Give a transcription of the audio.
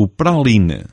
o praline.